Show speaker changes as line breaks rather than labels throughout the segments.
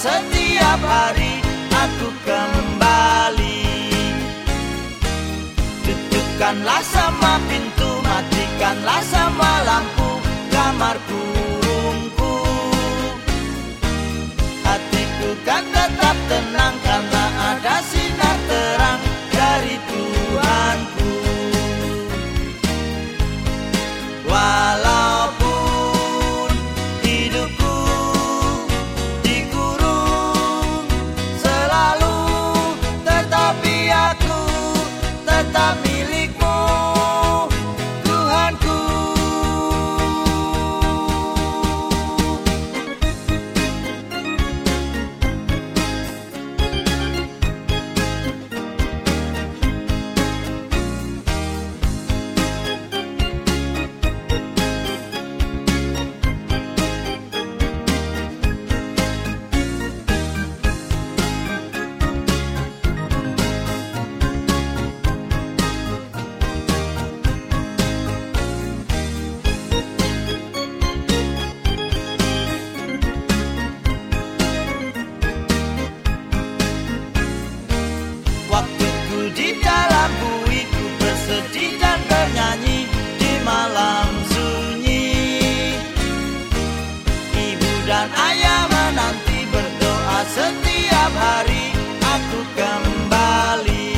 setiap hari aku kembali. Tutupkanlah sama pintu Matikanlah sama lampu setiap hari aku kembali.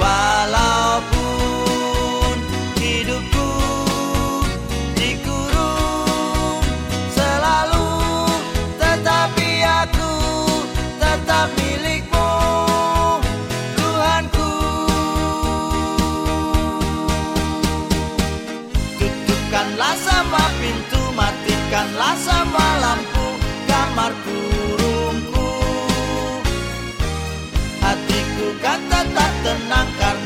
Walaupun hidupku dikurung selalu Tetapi aku tetap milikmu Tuhanku. Tutupkanlah sama pintu Matikanlah sama lampu kurungku